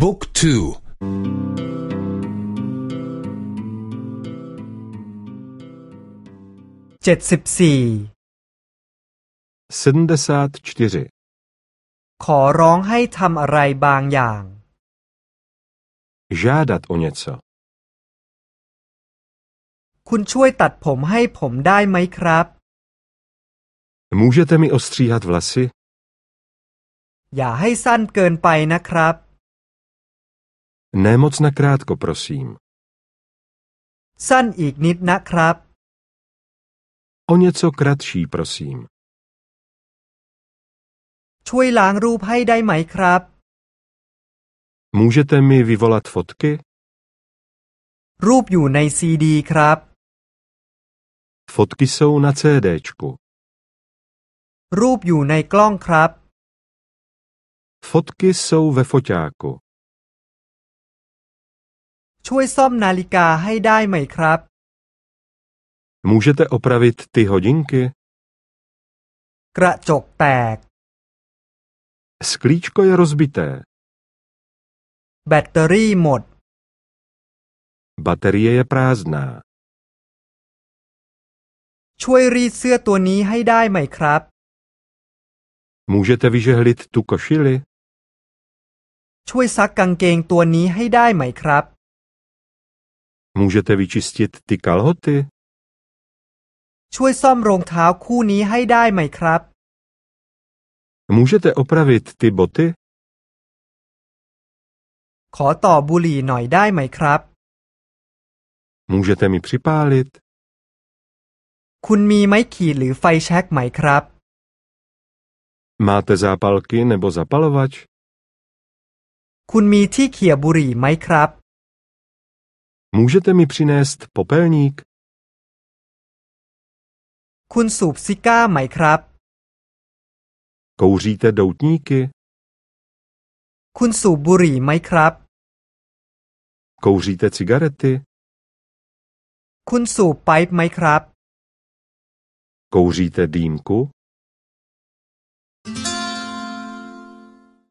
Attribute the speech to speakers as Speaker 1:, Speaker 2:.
Speaker 1: บุ๊กทู
Speaker 2: เจ็ดสิบสี่
Speaker 3: 74.
Speaker 2: ขอร้องให้ทำอะไรบางอย่าง
Speaker 3: Žádat o něco.
Speaker 2: คุณช่วยตัดผมให้ผมได้ไหมครับ
Speaker 3: Můžete mi ostříhat vlasy?
Speaker 2: อย่าให้สั้นเกินไปนะครับ
Speaker 3: Ne moc nakrátko, prosím.
Speaker 2: สั้นอีกนิดนะครับ
Speaker 3: O něco kratší, prosím.
Speaker 2: ช่วยล้างรูปให้ได้ไหมครับ
Speaker 3: Můžete mi vyvolat fotky?
Speaker 2: รูปอยู่ในซีดีครับ
Speaker 3: Fotky jsou na CDčku.
Speaker 2: รูปอยู่ในกล้องครับ
Speaker 3: Fotky jsou ve foťáku.
Speaker 2: ช่วยซ่อมนาฬิกาให้ได้ไหมครับ
Speaker 3: Můžete opravit ty hodinky?
Speaker 2: กระจกแตก
Speaker 3: Sklíčko je rozbité.
Speaker 2: แบตเตอรี่หมด
Speaker 3: Baterie je prázdná.
Speaker 2: ช่วยรีดเสื้อตัวนี้ให้ได้ไหมครับ
Speaker 3: Můžete vyžehlit tu košili?
Speaker 2: ช่วยซักกางเกงตัวนี้ให้ได้ไหมครับ
Speaker 3: Můžete vyčistit ty kalhoty?
Speaker 2: ช่วยซ่อมรองเท้าคู่นี้ให้ได้ไหมครับ
Speaker 3: Můžete opravit ty boty?
Speaker 2: ขอต่อบุหรี่หน่อยได้ไหมครับ
Speaker 3: Můžete mi připálit?
Speaker 2: คุณมีไม้ขีดหรือไฟแช็กไหมครับ
Speaker 3: Máte zápalky nebo zapalovač?
Speaker 2: คุณมีที่เขี่ยบุหรี่ไหมครับ
Speaker 3: Můžete mi přinést popelník?
Speaker 2: คุณสูบซิก้าไหมครับ
Speaker 3: Kouříte doutníky?
Speaker 2: คุณสูบบุหรี่ไหมครับ
Speaker 3: Kouříte cigarety?
Speaker 2: คุณสูบไปป์ไหมครับ
Speaker 3: Kouříte dýmku?